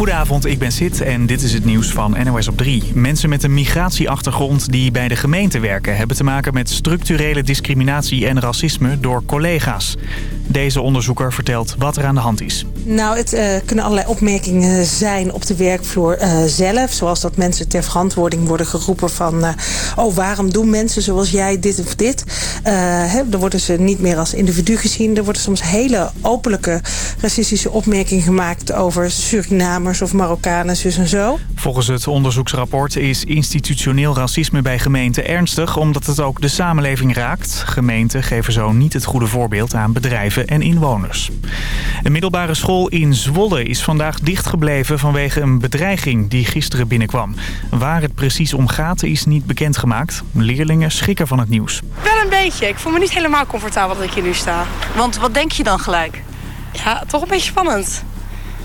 Goedenavond, ik ben Sid en dit is het nieuws van NOS op 3. Mensen met een migratieachtergrond die bij de gemeente werken... hebben te maken met structurele discriminatie en racisme door collega's. Deze onderzoeker vertelt wat er aan de hand is. Nou, het uh, kunnen allerlei opmerkingen zijn op de werkvloer uh, zelf. Zoals dat mensen ter verantwoording worden geroepen van... Uh, oh, waarom doen mensen zoals jij dit of dit? Hè, dan worden ze niet meer als individu gezien. Er worden soms hele openlijke racistische opmerkingen gemaakt... over Surinamers of Marokkanen, en zo. Volgens het onderzoeksrapport is institutioneel racisme bij gemeenten ernstig... omdat het ook de samenleving raakt. Gemeenten geven zo niet het goede voorbeeld aan bedrijven en inwoners. Een middelbare school in Zwolle is vandaag dichtgebleven vanwege een bedreiging die gisteren binnenkwam. Waar het precies om gaat is niet bekendgemaakt. Leerlingen schrikken van het nieuws. Wel een beetje. Ik voel me niet helemaal comfortabel dat ik hier nu sta. Want wat denk je dan gelijk? Ja, toch een beetje spannend.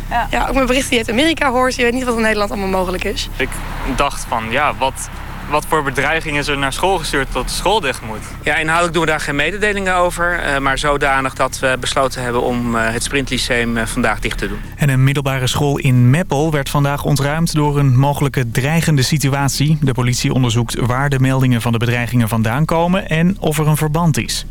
Ja, ja ook mijn bericht die uit Amerika hoort. Je weet niet wat in Nederland allemaal mogelijk is. Ik dacht van, ja, wat, wat voor bedreiging is er naar school gestuurd tot de school dicht moet. Ja, inhoudelijk doen we daar geen mededelingen over. Uh, maar zodanig dat we besloten hebben om uh, het Sprintlyceum uh, vandaag dicht te doen. En een middelbare school in Meppel werd vandaag ontruimd door een mogelijke dreigende situatie. De politie onderzoekt waar de meldingen van de bedreigingen vandaan komen en of er een verband is.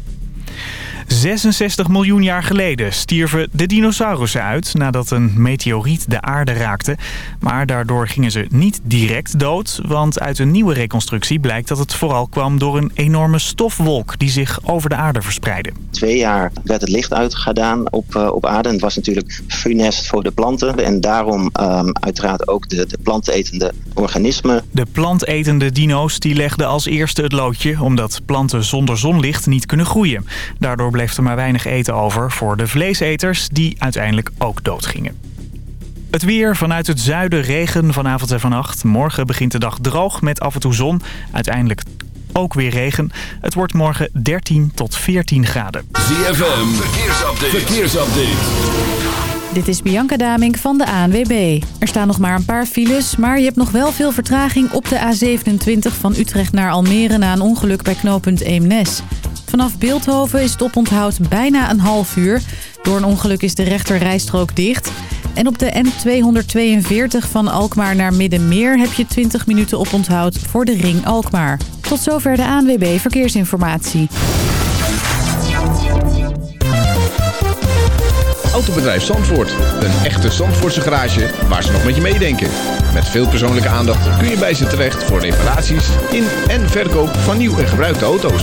66 miljoen jaar geleden stierven de dinosaurussen uit nadat een meteoriet de aarde raakte. Maar daardoor gingen ze niet direct dood, want uit een nieuwe reconstructie blijkt dat het vooral kwam door een enorme stofwolk die zich over de aarde verspreidde. Twee jaar werd het licht uitgedaan op, uh, op aarde. Het was natuurlijk funest voor de planten en daarom um, uiteraard ook de, de plantenetende organismen. De plantetende dino's die legden als eerste het loodje omdat planten zonder zonlicht niet kunnen groeien. Daardoor bleef er maar weinig eten over voor de vleeseters die uiteindelijk ook doodgingen. Het weer vanuit het zuiden regen vanavond en vannacht. Morgen begint de dag droog met af en toe zon. Uiteindelijk ook weer regen. Het wordt morgen 13 tot 14 graden. ZFM, verkeersupdate. verkeersupdate. Dit is Bianca Damink van de ANWB. Er staan nog maar een paar files, maar je hebt nog wel veel vertraging op de A27 van Utrecht naar Almere na een ongeluk bij knooppunt Eemnes. Vanaf Beeldhoven is het oponthoud bijna een half uur. Door een ongeluk is de rechter rijstrook dicht. En op de N242 van Alkmaar naar Middenmeer heb je 20 minuten oponthoud voor de ring Alkmaar. Tot zover de ANWB Verkeersinformatie. Autobedrijf Zandvoort. Een echte Zandvoortse garage waar ze nog met je meedenken. Met veel persoonlijke aandacht kun je bij ze terecht voor reparaties in en verkoop van nieuw en gebruikte auto's.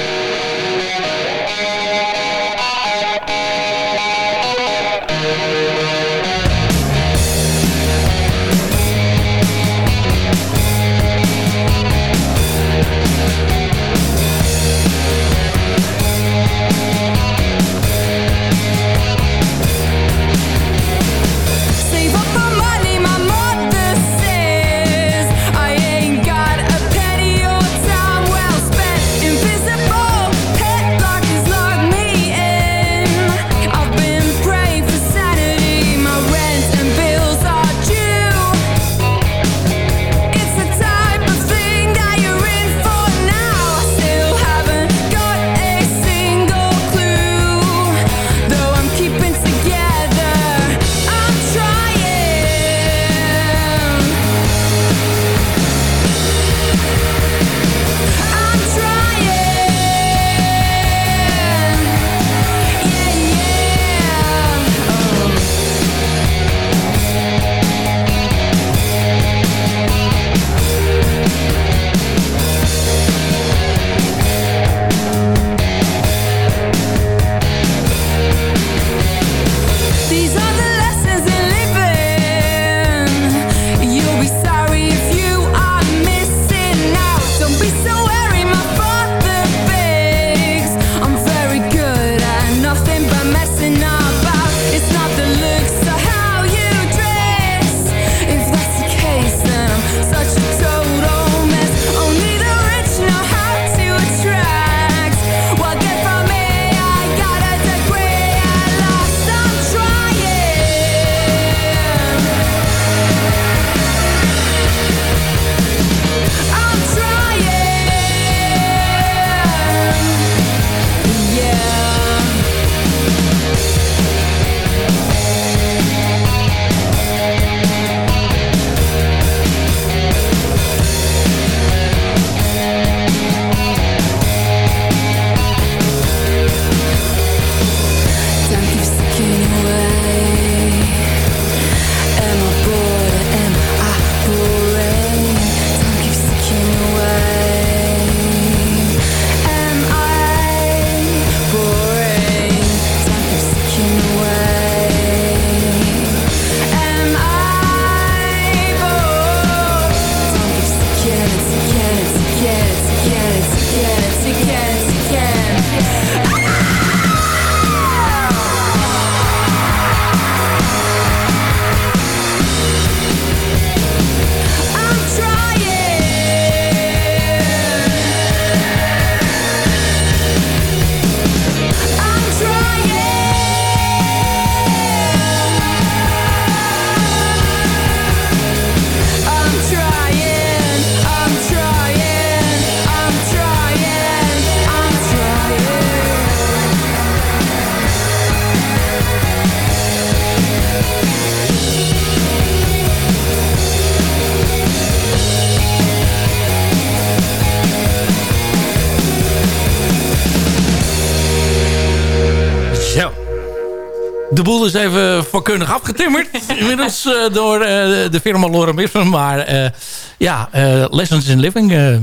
Vakkundig afgetimmerd. inmiddels door de firma Lorem Ipsum. Maar ja, Lessons in Living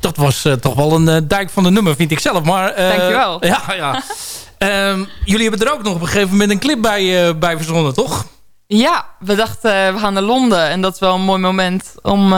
dat was toch wel een dijk van de nummer, vind ik zelf. Maar, Dankjewel. Ja, ja. Ehm, jullie hebben er ook nog op een gegeven moment een clip bij, bij verzonnen, toch? Ja, we dachten we gaan naar Londen. En dat is wel een mooi moment om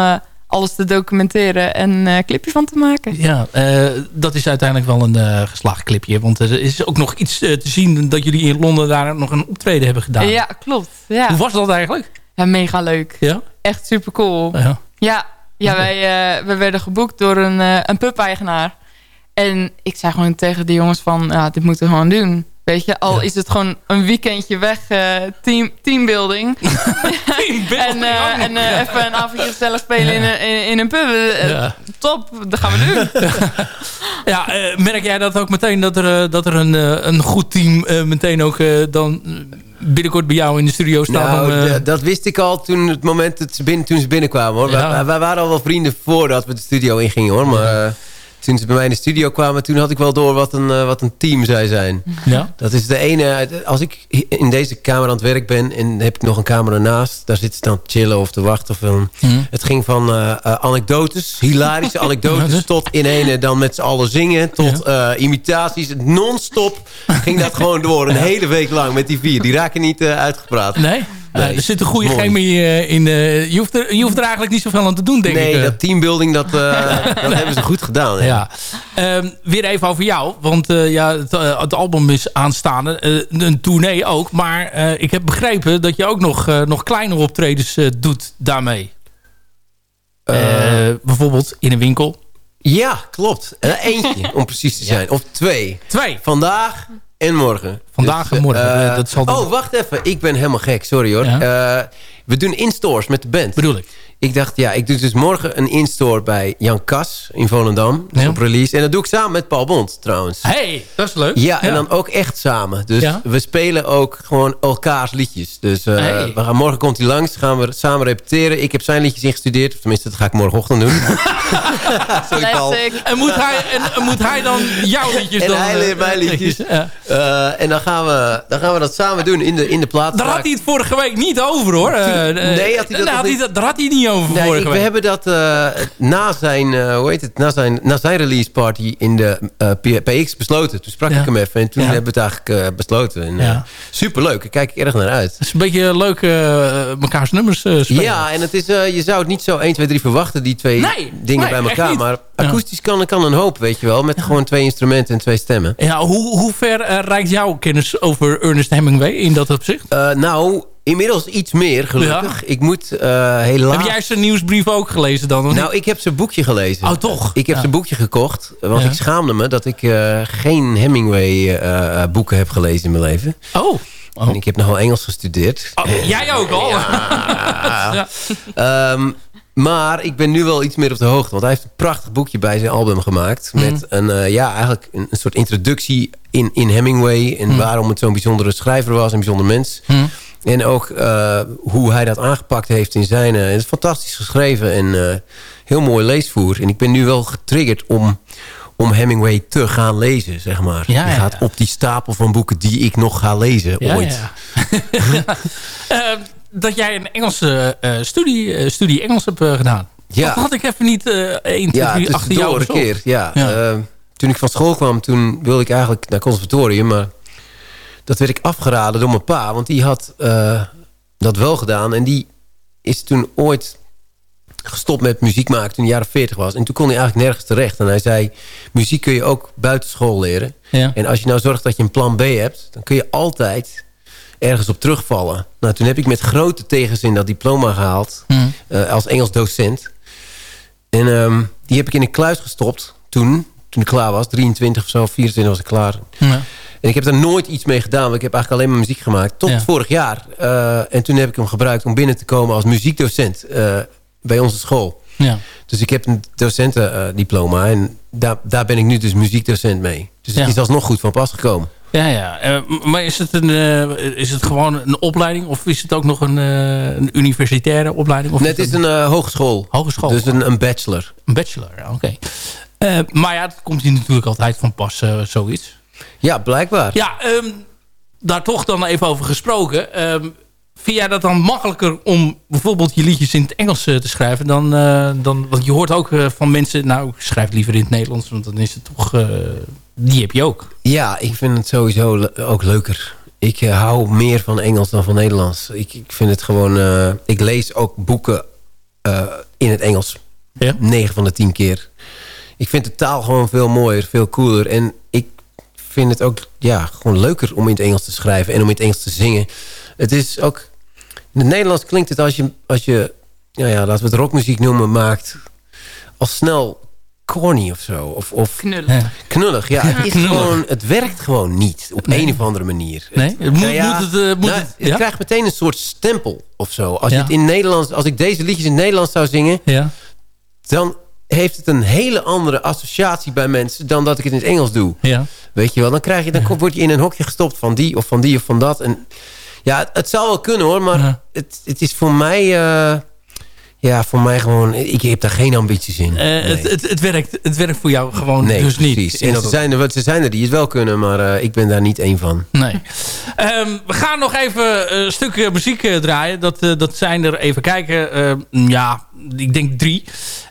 alles te documenteren en een uh, clipje van te maken. Ja, uh, dat is uiteindelijk wel een uh, geslaagd clipje. Want er is ook nog iets te zien dat jullie in Londen daar nog een optreden hebben gedaan. Ja, klopt. Ja. Hoe was dat eigenlijk? Ja, mega leuk. Ja? Echt super cool. Ja, ja, ja wij, we werden geboekt door een, een pub-eigenaar. En ik zei gewoon tegen de jongens van, ja, dit moeten we gewoon doen. Weet je, al is het gewoon een weekendje weg, uh, team, teambuilding. teambuilding en uh, en uh, even een avondje gezellig spelen in, in, in, een pub. Ja. Top, dat gaan we doen. ja, merk jij dat ook meteen dat er, dat er een, een goed team meteen ook dan binnenkort bij jou in de studio staat? Nou, om, dat wist ik al toen het moment dat ze binnen, toen ze binnenkwamen. Hoor. Ja. Wij, wij, waren al wel vrienden voordat we de studio ingingen hoor. Maar toen ze bij mij in de studio kwamen... toen had ik wel door wat een, uh, wat een team zou zijn. Ja? Dat is de ene... Als ik in deze kamer aan het werk ben... en heb ik nog een kamer ernaast... daar zitten ze dan te chillen of te wachten. Of een, mm. Het ging van uh, uh, anekdotes, hilarische anekdotes... tot in ene dan met z'n allen zingen... tot imitaties. Non-stop ging dat gewoon door. Een hele week lang met die vier. Die raken niet uitgepraat. Nee? Nee, er zit een goede chemie uh, in. Uh, je, hoeft er, je hoeft er eigenlijk niet zoveel aan te doen, denk nee, ik. Nee, dat teambuilding, dat, dat hebben ze goed gedaan. Ja. Um, weer even over jou. Want ja, het, het, album is aanstaande. een tournee ook. Maar ik heb begrepen dat je ook nog, nog kleine optredens doet daarmee. bijvoorbeeld in een winkel. Ja, klopt. eentje, om precies te zijn. Of twee. Twee. Vandaag en morgen. Vandaag dus, en morgen. Uh, dat zal oh, wacht even. Ik ben helemaal gek. Sorry hoor. Ja? Uh, we doen in-stores met de band. Bedoel ik. Ik dacht, ja, ik doe dus morgen een in-store bij Jan Kas in Volendam. Dus ja. op release. En dat doe ik samen met Paul Bond trouwens. hey, dat is leuk. Ja, en dan ook echt samen. Dus ja? we spelen ook gewoon elkaars liedjes. Dus uh, hey. we gaan, morgen komt hij langs. Gaan we samen repeteren. Ik heb zijn liedjes ingestudeerd. Of tenminste, dat ga ik morgenochtend doen. Sorry Paul. En moet, hij, en moet hij dan jouw liedjes en dan... En hij leert mijn liedjes. uh, en dan gaan, we, dan gaan we dat samen doen in de, in de plaats. Daar had hij het vorige week niet over hoor. nee, had hij dat daar, had hij, daar had hij niet over nee, vorige ik, we hebben dat uh, na, zijn, uh, hoe heet het, na, zijn, na zijn release party in de uh, PX besloten. Toen sprak ja. ik hem even en toen ja. hebben we het eigenlijk besloten. En, ja. Superleuk, daar kijk ik erg naar uit. Het is een beetje leuk mekaars nummers spelen. Ja, en het is, je zou het niet zo 1, 2, 3 verwachten, die twee nee, dingen nee, bij elkaar. Maar akoestisch kan, kan een hoop, weet je wel. Met gewoon twee instrumenten en twee stemmen. Ja, hoe, hoe ver reikt jouw kennis over Ernest Hemingway in dat opzicht? nou... Inmiddels iets meer, gelukkig. Ja. Ik moet uh, helaas... Heb jij zijn nieuwsbrief ook gelezen dan? Nou, niet? ik heb zijn boekje gelezen. Oh, toch? Ik heb ja. zijn boekje gekocht. Want ja. ik schaamde me dat ik uh, geen Hemingway uh, boeken heb gelezen in mijn leven. Oh. oh. En ik heb nogal Engels gestudeerd. Oh, jij ook al? um, maar ik ben nu wel iets meer op de hoogte. Want hij heeft een prachtig boekje bij zijn album gemaakt. Mhm. Met een, uh, ja, eigenlijk een, een, soort introductie in, in Hemingway. En Mhm. mm. waarom het zo'n bijzondere schrijver was. Een bijzonder mens. Mm. En ook uh, hoe hij dat aangepakt heeft in zijn... Uh, het is fantastisch geschreven en uh, heel mooi leesvoer. En ik ben nu wel getriggerd om, om Hemingway te gaan lezen, zeg maar. Ja, die ja, gaat ja. op die stapel van boeken die ik nog ga lezen Ja, ooit. ja. dat jij een Engelse studie, studie Engels hebt gedaan. Ja. Dat had ik even niet uh, 1, 2, ja, 3 achter jou een keer. Ja. ja. toen ik van school kwam, toen wilde ik eigenlijk naar conservatorium, maar dat werd ik afgeraden door mijn pa. Want die had uh, dat wel gedaan. En die is toen ooit gestopt met muziek maken toen hij jaren 40 was. En toen kon hij eigenlijk nergens terecht. En hij zei, muziek kun je ook buitenschool leren. Ja. En als je nou zorgt dat je een plan B hebt... dan kun je altijd ergens op terugvallen. Nou, toen heb ik met grote tegenzin dat diploma gehaald. Mm. Uh, als Engels docent. En um, die heb ik in een kluis gestopt toen, toen ik klaar was. 23 of zo, 24 was ik klaar. Ja. En ik heb daar nooit iets mee gedaan. Want ik heb eigenlijk alleen maar muziek gemaakt. Tot Ja. vorig jaar. Uh, en toen heb ik hem gebruikt om binnen te komen als muziekdocent. Uh, bij onze school. Ja. Dus ik heb een docentendiploma. en daar, daar ben ik nu dus muziekdocent mee. Dus het Ja. is alsnog goed van pas gekomen. Ja, ja. Uh, maar is het, een, uh, is het gewoon een opleiding? Of is het ook nog een, uh, een universitaire opleiding? Of nee, het is een hogeschool. Hogeschool? Dus een, een bachelor. Een bachelor, oké. Okay. Maar ja, dat komt hier natuurlijk altijd van pas, zoiets. Ja, blijkbaar. Ja, um, daar toch dan even over gesproken. Ehm, vind jij dat dan makkelijker om bijvoorbeeld je liedjes in het Engels te schrijven? Dan, dan, want je hoort ook van mensen, nou ik schrijf liever in het Nederlands. Want dan is het toch, die heb je ook. Ja, ik vind het sowieso ook leuker. Ik hou meer van Engels dan van Nederlands. Ik, ik vind het gewoon... ik lees ook boeken in het Engels. Ja? 9 van de 10 keer. Ik vind de taal gewoon veel mooier, veel cooler. En ik vind het ook ja, gewoon leuker om in het Engels te schrijven... en om in het Engels te zingen. Het is ook... In het Nederlands klinkt het als je, als je ja, ja, laten we het rockmuziek noemen, maakt... al snel corny of zo. Of, of knullig. Knullig, ja. Het, is Gewoon, het werkt gewoon niet op een of andere manier. Nee, het, moet, nou ja, moet het, uh, moet nou, het, het krijgt meteen een soort stempel of zo. Als, je het in Nederlands, als ik deze liedjes in het Nederlands zou zingen... Ja. dan heeft het een hele andere associatie bij mensen... dan dat ik het in het Engels doe. Ja. Weet je wel, dan, krijg je, dan word je in een hokje gestopt van die of van die of van dat. En ja, het, zou wel kunnen hoor, maar het, het is voor mij... Uh, ja, voor mij gewoon... Ik heb daar geen ambities in. Uh, nee. het, het, het, werkt, het werkt voor jou gewoon nee, dus niet. Precies. En ze, zijn er, ze zijn er die het wel kunnen, maar uh, ik ben daar niet één van. Nee. um, we gaan nog even een stuk muziek draaien. Dat, dat zijn er, even kijken, ehm, ja, ik denk drie.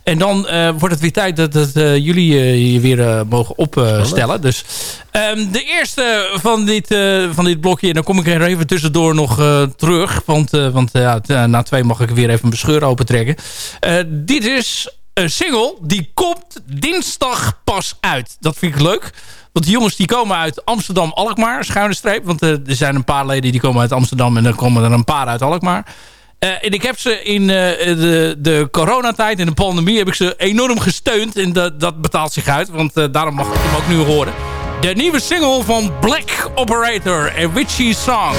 En dan uh, wordt het weer tijd dat, dat uh, jullie je weer mogen opstellen. dus um, de eerste van dit, van dit blokje, en dan kom ik er even tussendoor nog terug. Want, want ja, na twee mag ik weer even mijn scheur opentrekken. dit is een single, die komt dinsdag pas uit. Dat vind ik leuk. Want die jongens die komen uit Amsterdam-Alkmaar, schuine streep. Want er zijn een paar leden die komen uit Amsterdam en dan komen er een paar uit Alkmaar. Uh, en ik heb ze in uh, de, de coronatijd, in de pandemie, heb ik ze enorm gesteund. En dat, dat betaalt zich uit, want uh, daarom mag ik hem ook nu horen. De nieuwe single van Black Operator, A Witchy Song.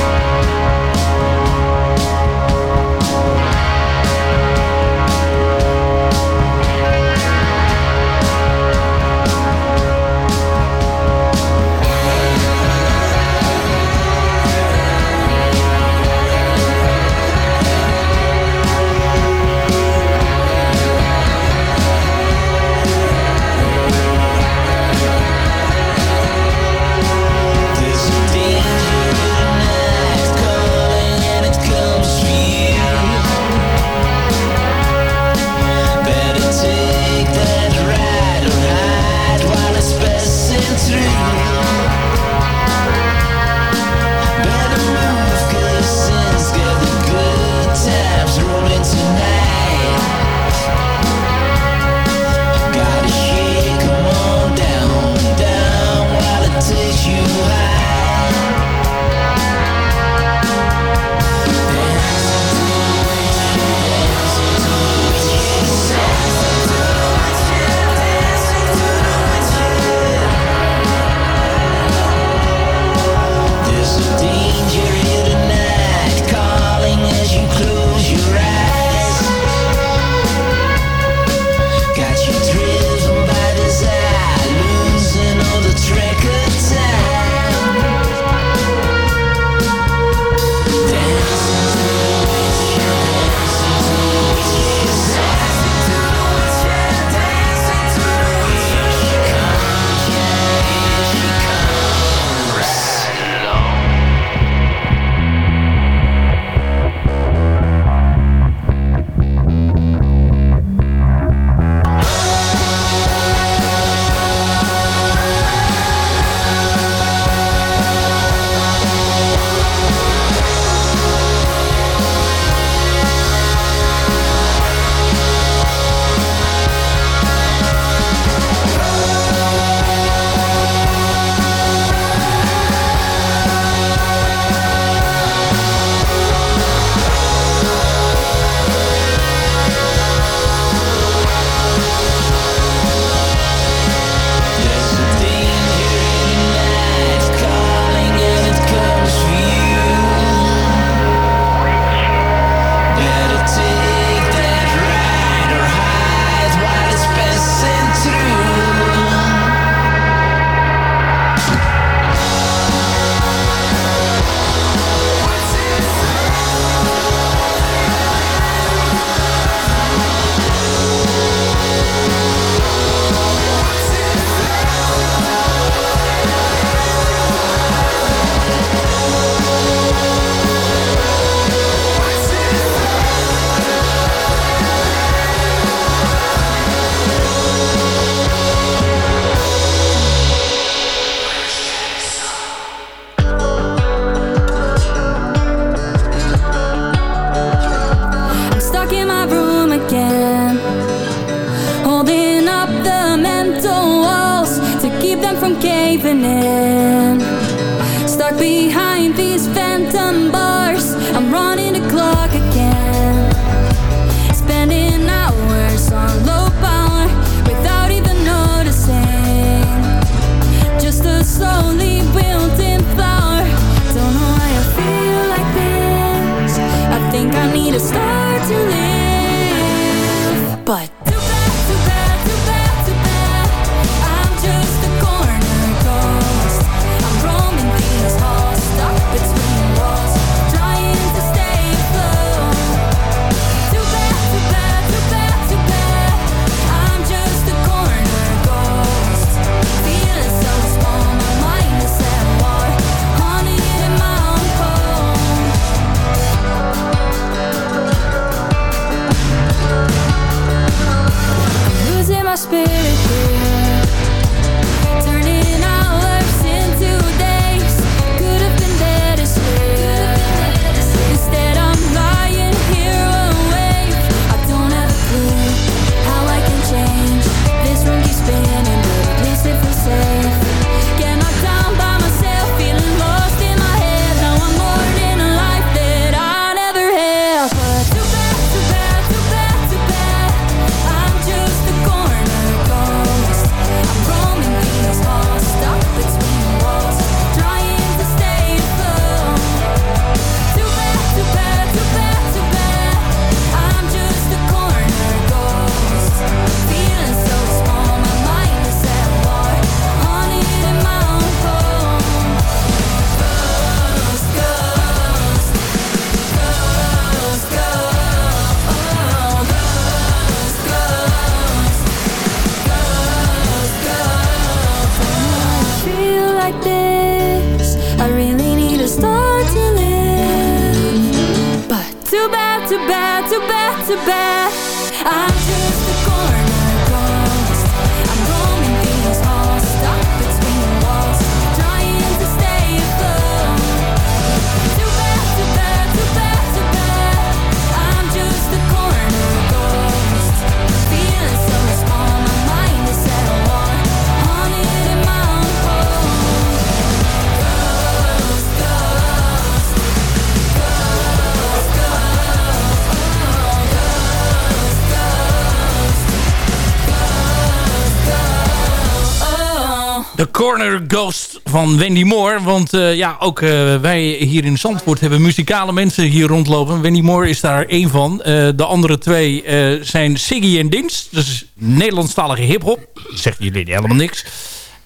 Ghost van Wendy Moore. Want eh, ja, ook eh, wij hier in Zandvoort hebben muzikale mensen hier rondlopen. Wendy Moore is daar één van. Eh, de andere twee zijn Siggy en Dins. Is Nederlandstalige hiphop. Zegt jullie helemaal niks.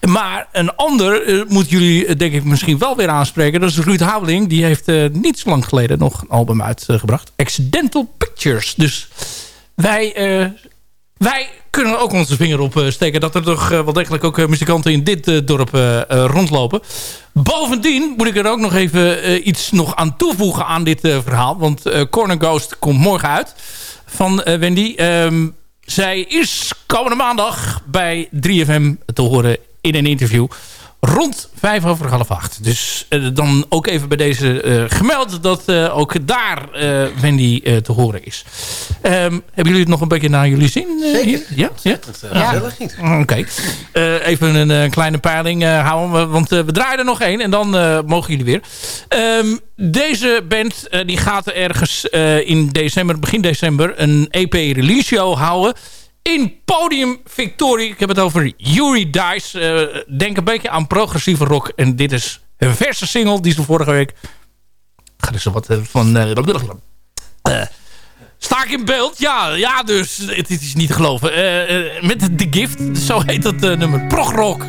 Maar een ander moet jullie denk ik misschien wel weer aanspreken. Dat is Ruud Haveling. Die heeft niet zo lang geleden nog een album uitgebracht. Accidental Pictures. Dus wij... wij kunnen ook onze vinger op eh, steken... dat er toch eh, wel degelijk ook eh, muzikanten in dit dorp rondlopen. Bovendien moet ik er ook nog even iets nog aan toevoegen aan dit verhaal. Want Corner Ghost komt morgen uit van Wendy. Ehm, zij is komende maandag bij 3FM te horen in een interview rond vijf over half acht. Dus eh, dan ook even bij deze eh, gemeld dat eh, ook daar Wendy te horen is. Ehm, hebben jullie het nog een beetje naar jullie zin? eh, hier? Ja? ja? niet. Oké. Even een kleine peiling houden. we- Want we draaien er nog één. En dan mogen jullie weer. Ehm, deze band die gaat ergens in december, begin december... een EP release show houden in Podium Victorie. Ik heb het over Yuri Dice. Eh, denk een beetje aan progressieve rock. En dit is een verse single die ze vorige week... Ga zo wat eh, van... eh, eh, sta ik in beeld? Ja, ja dus het, is niet te geloven. Met The Gift, zo heet dat nummer. Prog rock.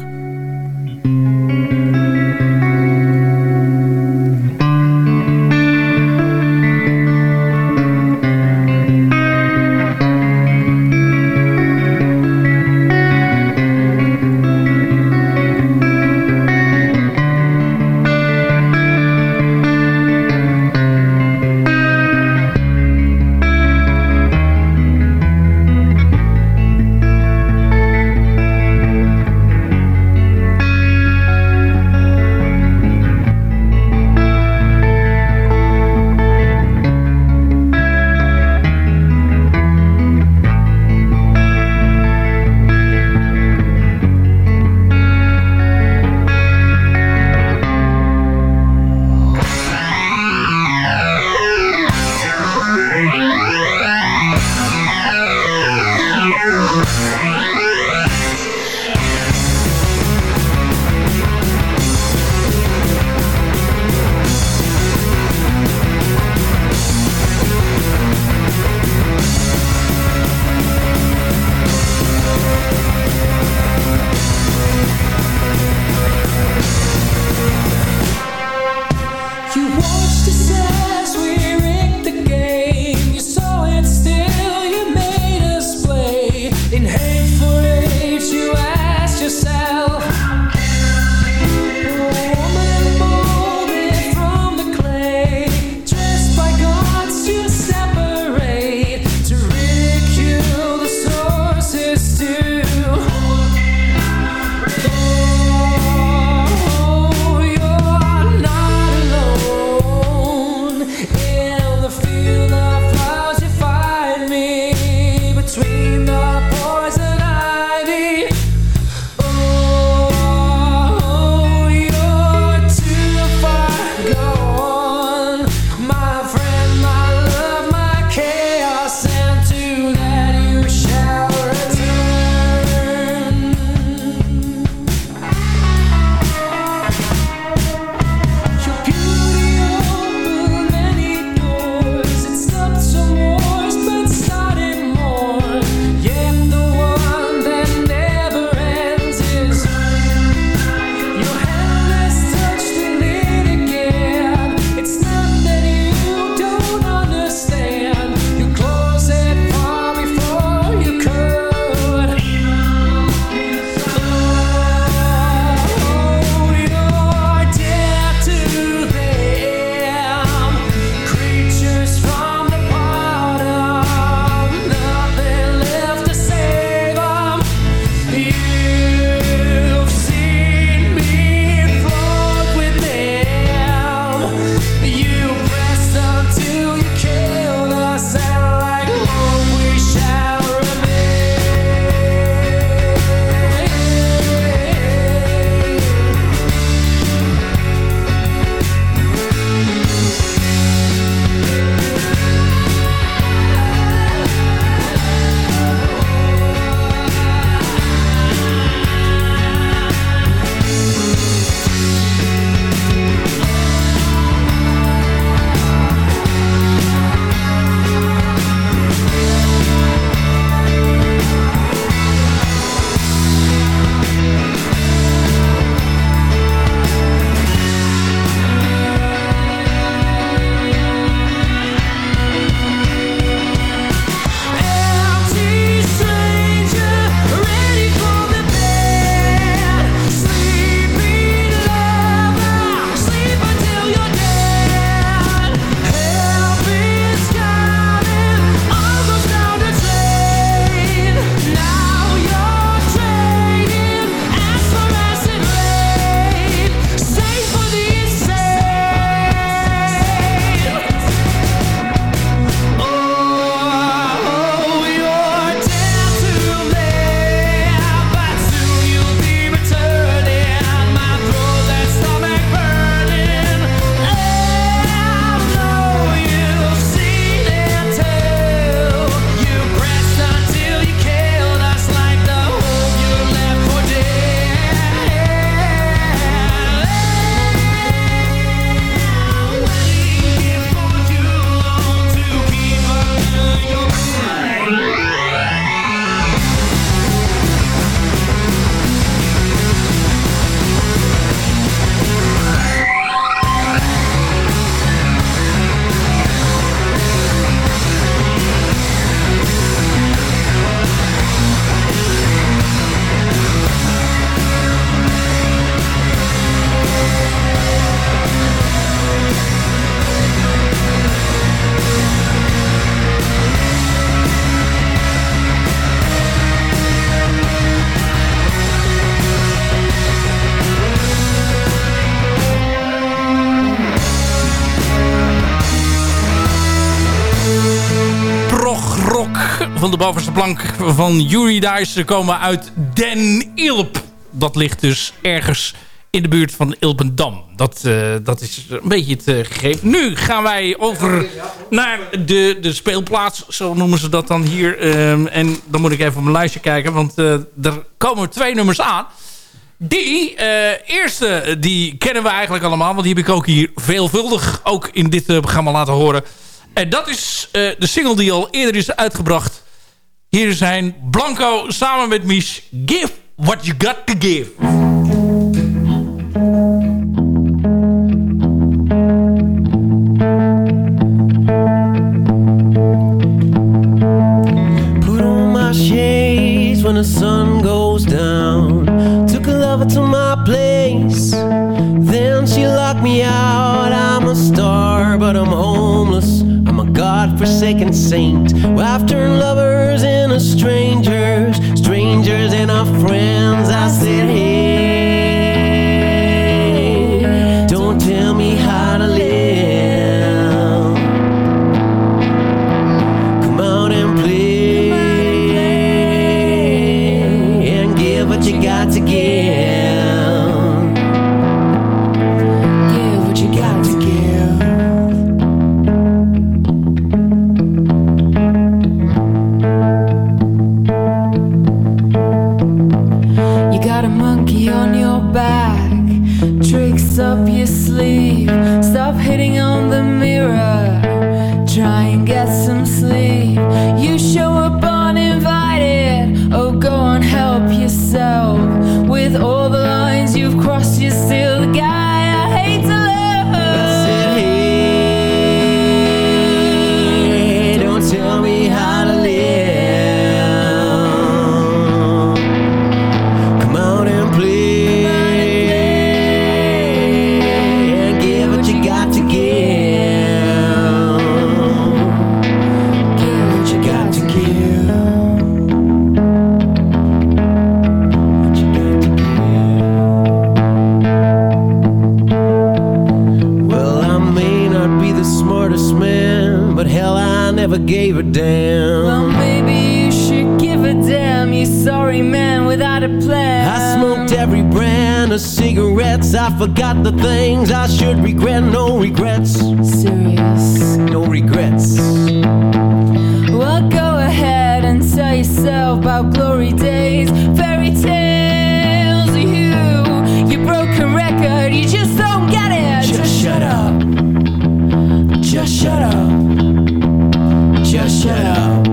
Bye. De bovenste plank van Yuri Dice komen uit Den Ilp. Dat ligt dus ergens in de buurt van Ilpendam. Dat, eh, dat is een beetje het eh, gegeven. Nu gaan wij over naar de, de speelplaats. Zo noemen ze dat dan hier. Ehm, en dan moet ik even op mijn lijstje kijken. Want eh, er komen twee nummers aan. Die eerste, die kennen we eigenlijk allemaal. Want die heb ik ook hier veelvuldig ook in dit programma laten horen. En dat is de single die al eerder is uitgebracht. Hier zijn Blanco samen met Mies. Give what you got to give. Put on my shades when the sun goes down. Took a lover to my place. Then she locked me out. I'm a star, but I'm homeless. I'm a god-forsaken saint. Well, I've turned lovers into strangers, strangers and our friends. I forgot the things I should regret. No regrets. Serious. No regrets. Well, go ahead and tell yourself about glory days, fairy tales. You, you broken record, you just don't get it. Just shut up. Just shut up. Just shut up.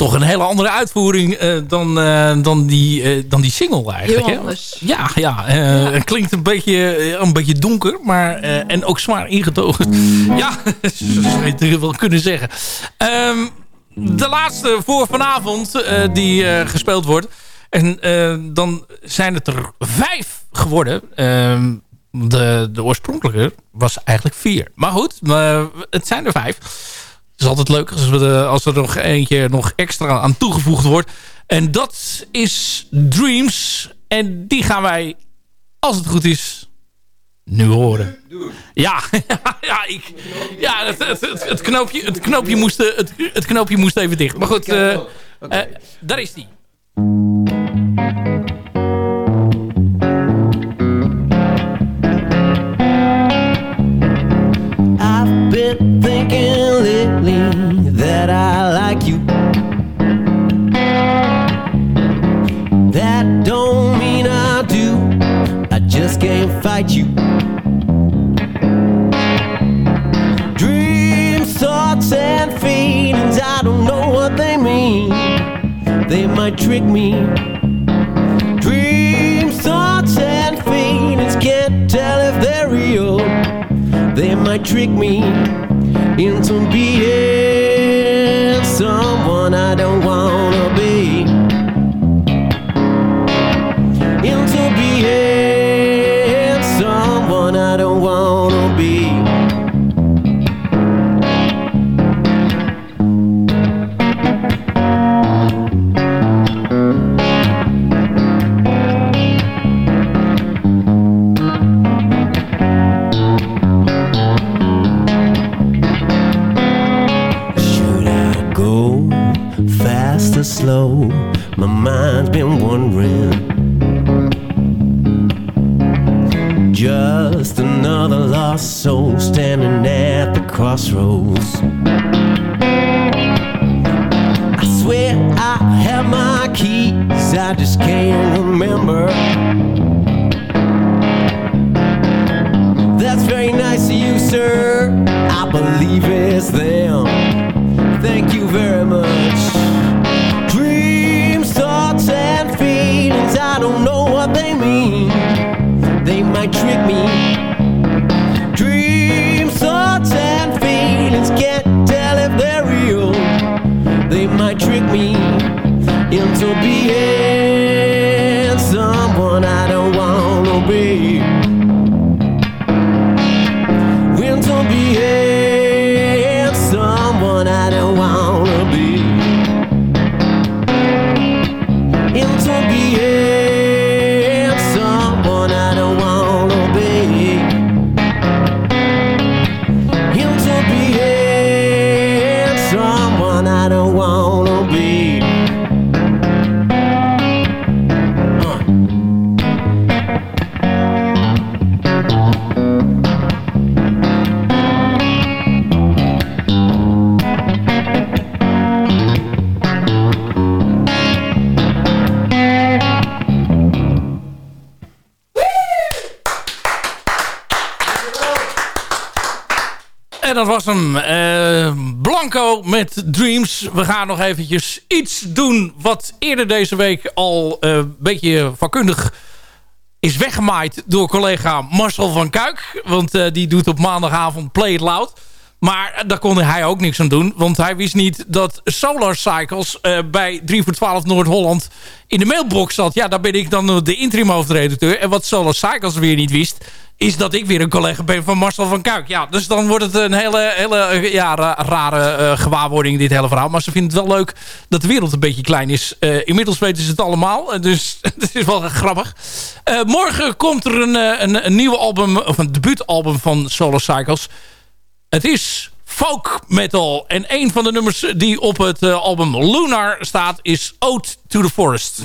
Toch een hele andere uitvoering eh, dan, eh, dan, die, eh, dan die single eigenlijk. Heel hè? Ja, ja, eh, het klinkt een beetje, een beetje donker, maar, eh, en ook zwaar ingetogen. ja, zo zou je het wel kunnen zeggen. Ehm, de laatste voor vanavond eh, die eh, gespeeld wordt. En eh, dan zijn het er vijf geworden. Ehm, de, de oorspronkelijke was eigenlijk vier. Maar goed, maar het zijn er vijf. Het is altijd leuk als, we als er nog eentje nog extra aan toegevoegd wordt. En dat is Dreams. En die gaan wij, als het goed is, nu horen. Ja, ja, ik, ja het, het, het, het knoopje, het, knoopje moest, het, het knoopje moest even dicht. Maar goed, uh, uh, daar is die. Been thinking lately that I like you. That don't mean I do. I just can't fight you. Dreams, thoughts, and feelings, I don't know what they mean. They might trick me. Dreams, thoughts, and feelings, can't tell if they're real. They might trick me into being someone I don't wanna slow? My mind's been wondering. Just another lost soul standing at the crossroads. I swear I have my keys, I just can't remember. That's very nice of you, sir. I believe it's them. Trick me. Dreams, thoughts, and feelings, can't tell if they're real. They might trick me into being someone I don't met Dreams. We gaan nog eventjes iets doen wat eerder deze week al eh, een beetje vakkundig is weggemaaid door collega Marcel van Kuik. Want eh, die doet op maandagavond Play It Loud. Maar daar kon hij ook niks aan doen. Want hij wist niet dat Solar Cycles eh, bij 3 voor 12 Noord-Holland in de mailbox zat. Ja, daar ben ik dan de interim hoofdredacteur. En wat Solar Cycles weer niet wist is dat ik weer een collega ben van Marcel van Kuik. Ja, dus dan wordt het een hele, hele ja, ra- rare eh, gewaarwording, dit hele verhaal. Maar ze vinden het wel leuk dat de wereld een beetje klein is. Eh, inmiddels weten ze het allemaal, eh, dus het is wel grappig. Eh, morgen komt er een, eh, een, een nieuw album, of een debuutalbum van Solar Cycles. Het is folk metal. En een van de nummers die op het eh, album Lunar staat is Ode to the Forest.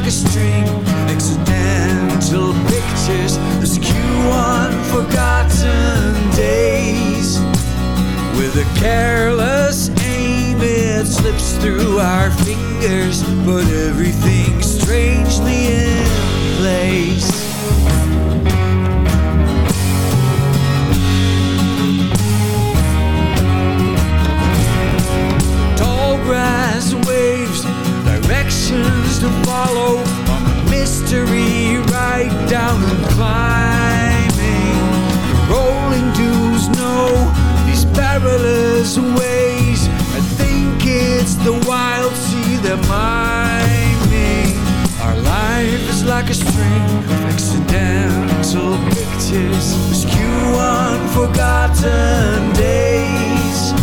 Like a string, accidental pictures, askew unforgotten days. With a careless aim, it slips through our fingers, but everything's strangely in place. To follow on a mystery right down and climbing. The rolling dunes know these perilous ways. I think it's the wild sea they're miming. Our life is like a string of accidental pictures, askew unforgotten days.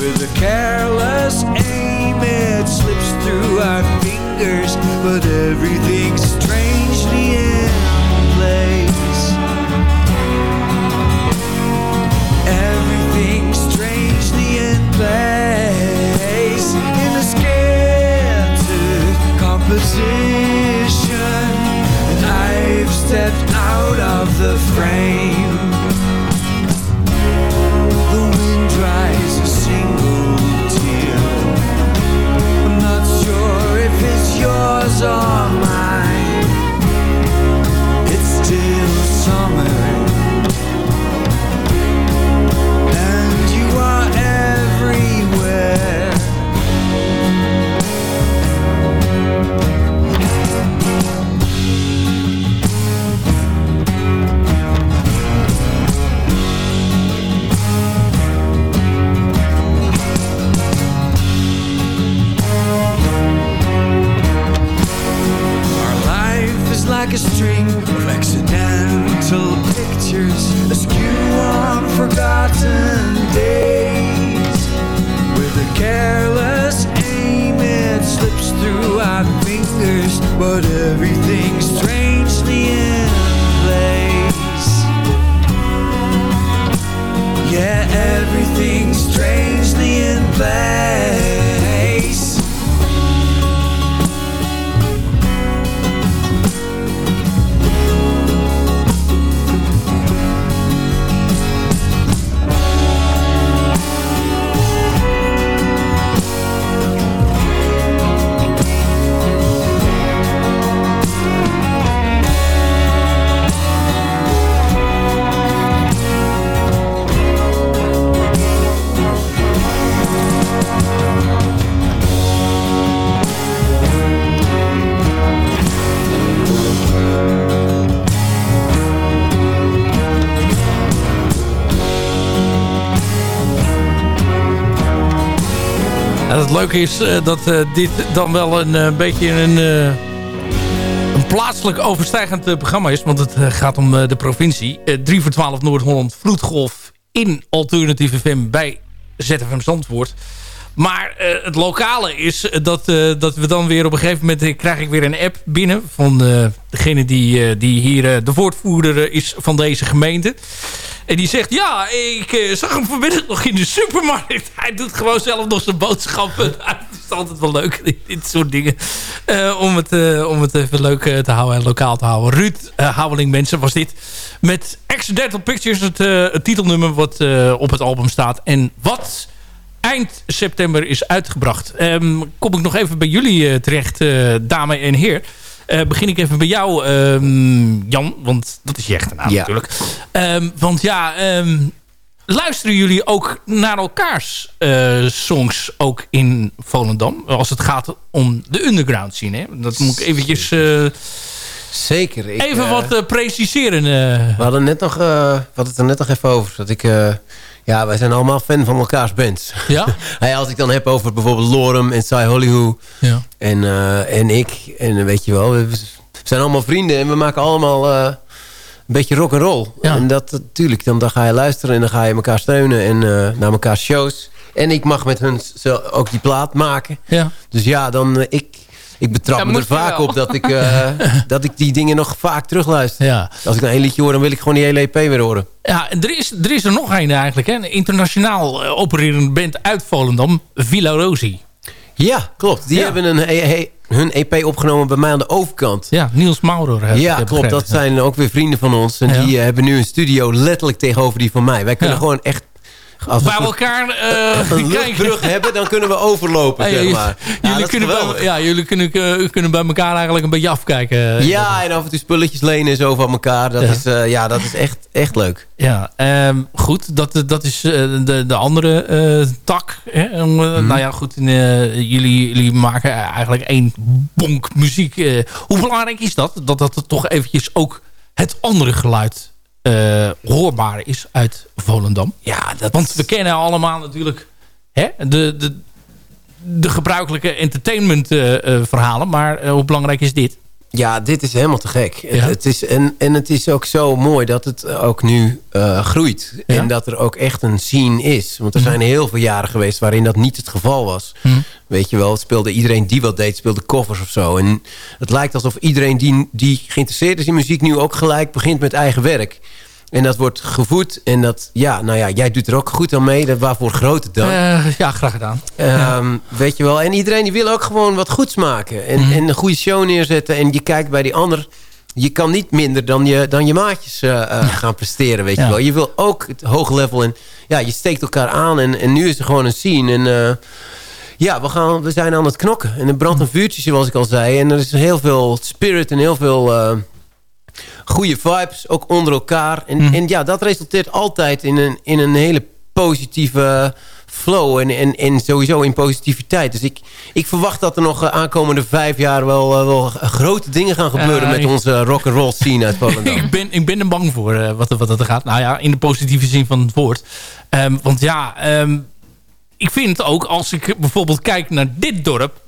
With a careless aim, it slips through our fingers, but everything's strangely in place. Everything's strangely in place. In a scattered composition, and I've stepped out of the frame. Is eh, dat eh, dit dan wel een eh, beetje een, een plaatselijk overstijgend programma is. Want het gaat om de provincie. Eh, 3 voor 12 Noord-Holland Vloedgolf in Alternatieve FM bij ZFM Zandvoort. Maar het lokale is dat, dat we dan weer op een gegeven moment... krijg ik weer een app binnen van degene die, die hier de woordvoerder eh, is van deze gemeente. En die zegt, ja, ik eh, zag hem vanmiddag nog in de supermarkt. Hij doet gewoon zelf nog zijn boodschappen. het is altijd wel leuk, dit, soort dingen. Eh, om, het, eh, om het even leuk te houden en lokaal te houden. Ruud Houweling, mensen, was dit. Met Accidental Pictures, het, titelnummer wat op het album staat. En wat eind september is uitgebracht. Ehm, kom ik nog even bij jullie terecht, dame en heer. Eh, begin ik even bij jou, ehm, Jan. Want dat is je echte naam Ja. natuurlijk. Ehm, want ja, ehm, luisteren jullie ook naar elkaars eh, songs ook in Volendam? Als het gaat om de underground scene. Hè? Dat moet ik eventjes... eh, Zeker. Ik, even wat preciseren. We hadden, net nog, we hadden het er net nog even over. Dat ik, ja, wij zijn allemaal fan van elkaars bands. Ja? hey, als ik dan heb over bijvoorbeeld Lorem en Cy Hollywood. Ja. En, eh, en ik. En weet je wel, we, zijn allemaal vrienden. En we maken allemaal eh, een beetje rock and roll. En dat natuurlijk, dan, dan ga je luisteren en dan ga je elkaar steunen. En eh, naar elkaar shows. En ik mag met hun ook die plaat maken. Ja. Dus ja, dan... ik, ik betrap Dat me er vaak wel. op dat ik, eh, dat ik die dingen nog vaak terugluister. Ja. Als ik nou één liedje hoor, dan wil ik gewoon die hele EP weer horen. Ja, en er is, er is er nog een eigenlijk. Hè? Een internationaal eh, opererende band uit Volendam. Villa Rosie. Ja, klopt. Die Ja. hebben een, he- he- hun EP opgenomen bij mij aan de overkant. Ja, Niels Maurer. Ja, klopt. begrepen. Dat zijn ook weer vrienden van ons. En Ja. die eh, hebben nu een studio letterlijk tegenover die van mij. Wij kunnen Ja. gewoon echt... Als we Bij elkaar eh, een luchtbrug hebben, dan kunnen we overlopen, zeg jullie- maar. Ja, jullie, kunnen bij, ja, jullie kunnen, eh, kunnen bij elkaar eigenlijk een beetje afkijken. Ja, en af en toe spulletjes lenen en zo van elkaar. Dat, Ja. is, eh, ja, dat is echt, echt leuk. Ja, ehm, goed. Dat, dat is eh, de, de andere eh, tak. Hè? Eh, Mhm. Nou ja, goed. eh, jullie, jullie maken eigenlijk één bonk muziek. eh. hoe belangrijk is dat? Dat dat toch eventjes ook het andere geluid eh, hoorbaar is uit Volendam. Ja, dat... Want we kennen allemaal natuurlijk hè, de, de, de gebruikelijke entertainment eh, eh, verhalen. Maar eh, hoe belangrijk is dit? Ja, dit is helemaal te gek. Ja. Het is, en, en het is ook zo mooi dat het ook nu eh, groeit. Ja. En dat er ook echt een scene is. Want er Mhm. zijn heel veel jaren geweest waarin dat niet het geval was. Mhm. Weet je wel, het speelde iedereen die wat deed, speelde covers of zo. En het lijkt alsof iedereen die, die geïnteresseerd is in muziek... nu ook gelijk begint met eigen werk. En dat wordt gevoed. En dat, ja, nou ja, jij doet er ook goed aan mee. Dat waarvoor grote dank. Eh, ja, graag gedaan. Ehm, Weet je wel. En iedereen die wil ook gewoon wat goeds maken. En, Mhm. en een goede show neerzetten. En je kijkt bij die ander. Je kan niet minder dan je, dan je maatjes eh, eh, gaan presteren. Weet Ja. je wel. Je wil ook het hoge level. En ja, je steekt elkaar aan. En, en nu is er gewoon een scene. En ja, we, gaan, we zijn aan het knokken. En er brandt een vuurtje zoals ik al zei. En er is heel veel spirit en heel veel... goede vibes, ook onder elkaar. En, Mhm. en ja, dat resulteert altijd in een, in een hele positieve flow. En, en, en sowieso in positiviteit. Dus ik, ik verwacht dat er nog eh, aankomende vijf jaar wel, eh, wel grote dingen gaan gebeuren... Met onze rock and roll scene uit Volendam. ik, ben, ik ben er bang voor eh, wat, wat dat er gaat. Nou ja, in de positieve zin van het woord. Ehm, want ja, ehm, ik vind ook als ik bijvoorbeeld kijk naar dit dorp.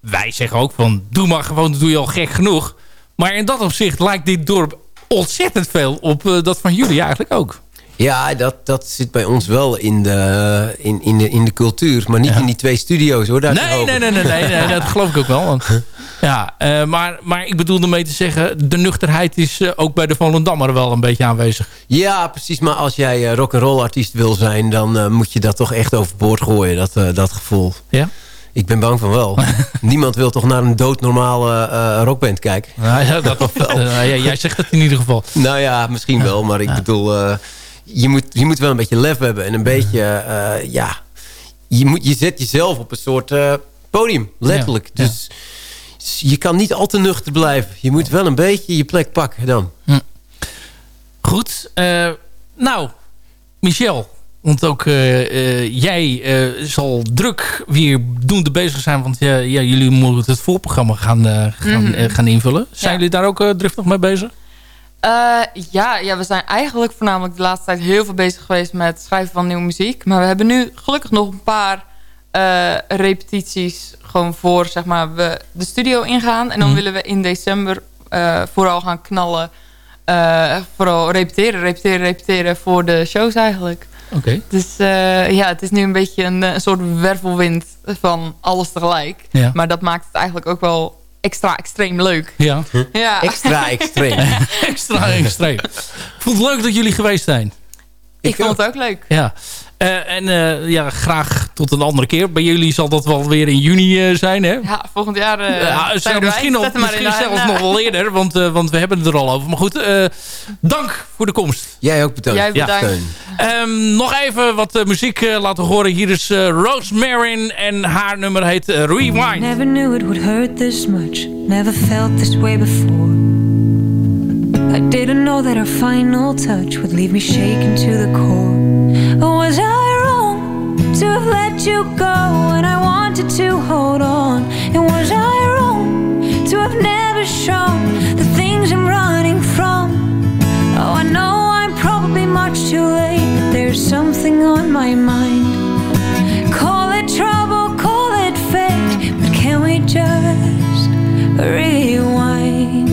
Wij zeggen ook van doe maar gewoon, dat doe je al gek genoeg. Maar in dat opzicht lijkt dit dorp ontzettend veel op eh, dat van jullie eigenlijk ook. Ja, dat, dat zit bij ons wel in de, in, in de, in de cultuur. Maar niet in die twee studio's hoor. Daar Nee, nee, nee, nee, nee, nee, dat geloof ik ook wel. Want, ja, eh, maar, maar ik bedoel ermee te zeggen... de nuchterheid is eh, ook bij de Volendammer wel een beetje aanwezig. Ja, precies. Maar als jij eh, rock and roll artiest wil zijn... dan eh, moet je dat toch echt overboord gooien, dat, eh, dat gevoel. Ja? Ik ben bang van wel. Niemand wil toch naar een doodnormale eh rockband kijken? Nou, ja, dat, ja, jij zegt het in ieder geval. Nou ja, misschien wel. Maar ik bedoel, eh, je, moet, je moet wel een beetje lef hebben. En een beetje, ja... Je, moet, je zet jezelf op een soort podium, letterlijk. Ja. Dus je kan niet al te nuchter blijven. Je moet wel een beetje je plek pakken dan. Goed. eh, nou, Michel. Want ook eh, eh, jij eh, zal druk weer doende bezig zijn. Want ja, jullie moeten het voorprogramma gaan, gaan, Mhm. gaan invullen. Zijn Ja. jullie daar ook driftig mee bezig? Ja, ja, we zijn eigenlijk voornamelijk de laatste tijd heel veel bezig geweest met het schrijven van nieuwe muziek. Maar we hebben nu gelukkig nog een paar repetities gewoon voor zeg maar, we de studio ingaan. En dan Mhm. willen we in december vooral gaan knallen. Vooral repeteren, repeteren, repeteren voor de shows eigenlijk. Oké. Dus eh, ja, het is nu een beetje een, eh, een soort wervelwind van alles tegelijk. Ja. Maar dat maakt het eigenlijk ook wel extra extreem leuk. Ja. Ja. Extra extreem. Extra extreem. Ik vond het leuk dat jullie geweest zijn. Ik vond het ook leuk. Ja. Eh, en eh, ja, graag tot een andere keer. Bij jullie zal dat wel weer in juni eh, zijn, hè? Ja, volgend jaar eh Ja, zijn zelfs we misschien, misschien zelfs nog wel eerder, want, eh, want we hebben het er al over. Maar goed, eh, dank voor de komst. Jij ook bedankt. Jij bedankt. Steun. Ehm, nog even wat muziek laten horen. Hier is eh, Rosemary en haar nummer heet Rewind. Never knew it would hurt this much. Never felt this way before. I didn't know that our final touch would leave me shaken to the core. Was I wrong to have let you go when I wanted to hold on? And was I wrong to have never shown the things I'm running from? Oh, I know I'm probably much too late, but there's something on my mind. Call it trouble, call it fate, but can we just rewind?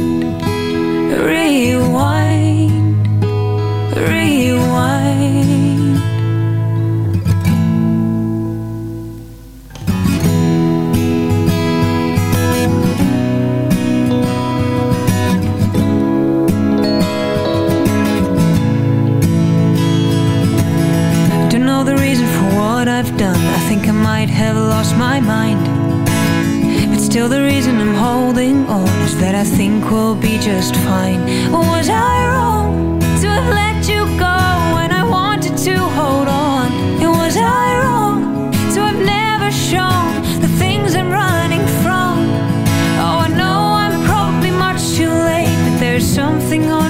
Rewind, rewind. My mind. But still, the reason I'm holding on is that I think we'll be just fine. Was I wrong to have let you go when I wanted to hold on? And was I wrong to have never shown the things I'm running from? Oh, I know I'm probably much too late, but there's something on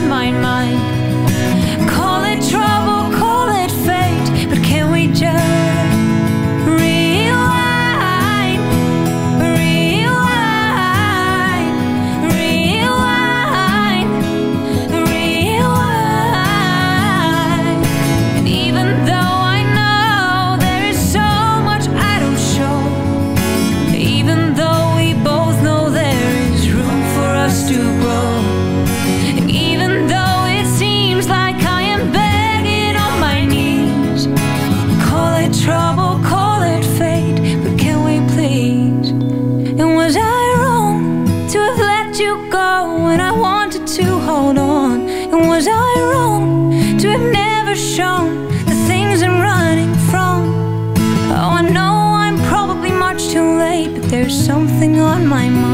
never shown the things I'm running from? Oh, I know I'm probably much too late, but there's something on my mind.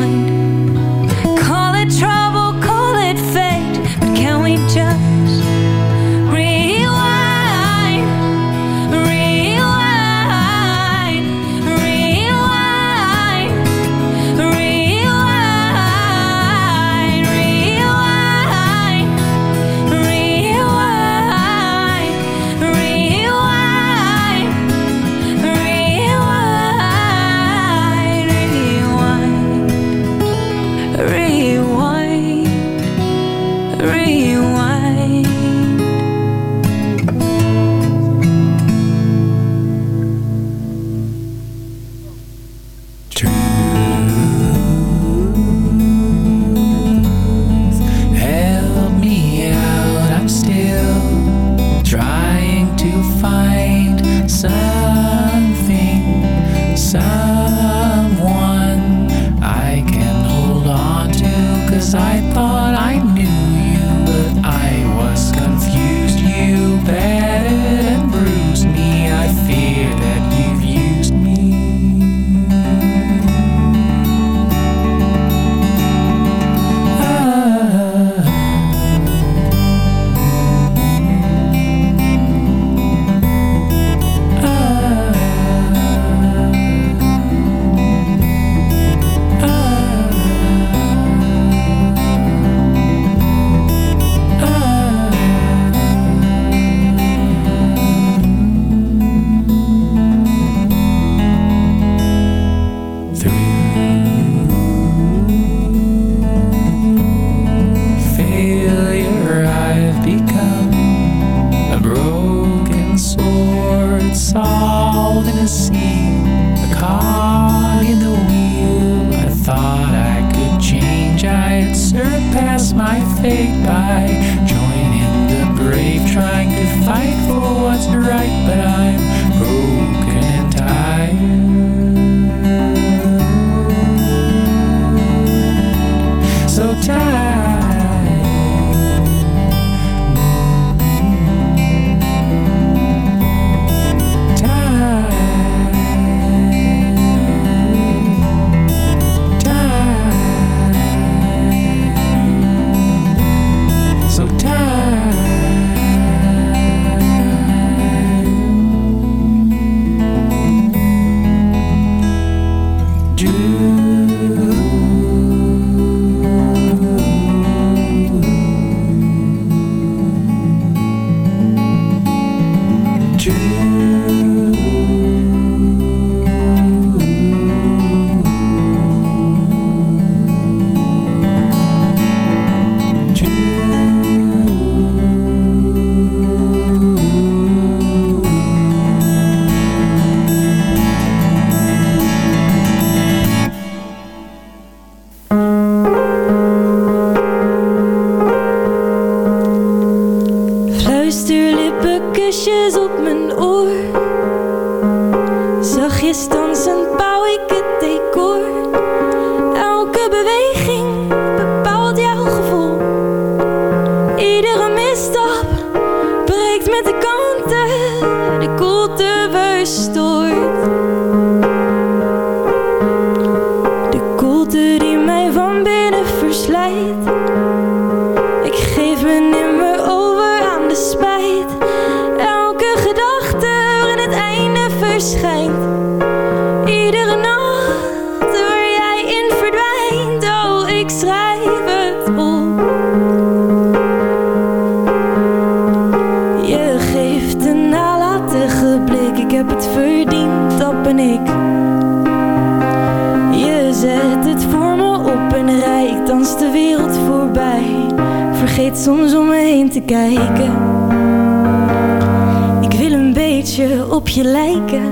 Broken sword salt in a sea a cog in the wheel. I thought I could change I had surpassed my fate by joining the brave trying to fight for what's right but I'm stotterde soms om me heen te kijken. Ik wil een beetje op je lijken.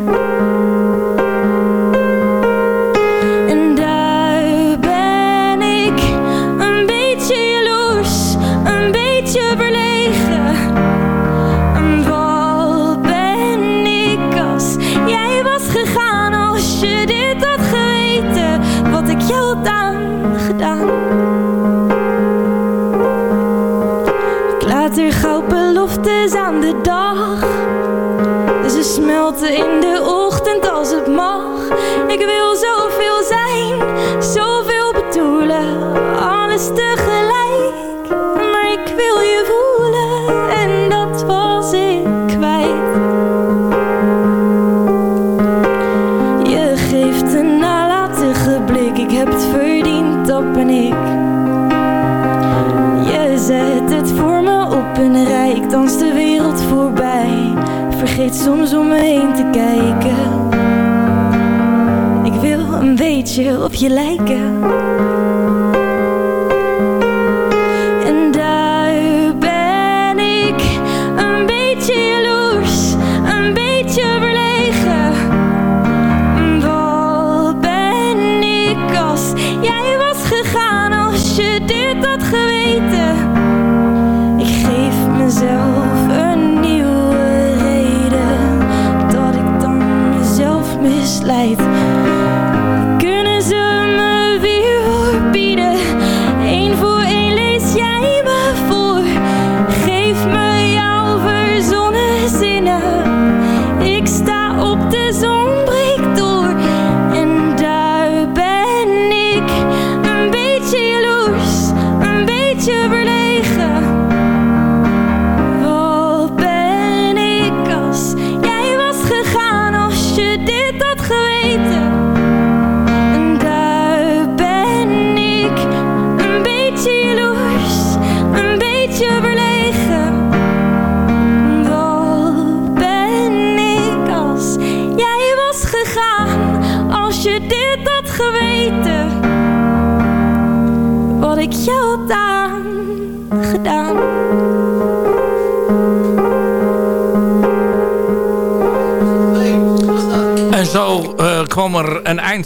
Soms om me heen te kijken. Ik wil een beetje op je lijken.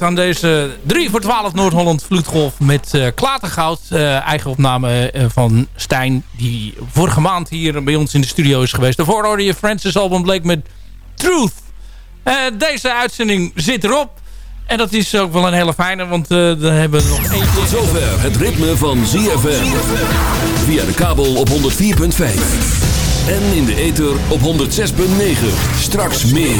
Aan deze 3 voor 12 Noord-Holland Vloedgolf met eh Klatergoud. eh, eigen opname eh, van Stijn, die vorige maand hier bij ons in de studio is geweest. Daarvoor hoorde je Francis album bleek met Truth. Eh, deze uitzending zit erop. En dat is ook wel een hele fijne, want eh daar hebben we nog eentje. Tot zover het ritme van ZFM. Via de kabel op 104.5. En in de ether op 106.9. Straks meer.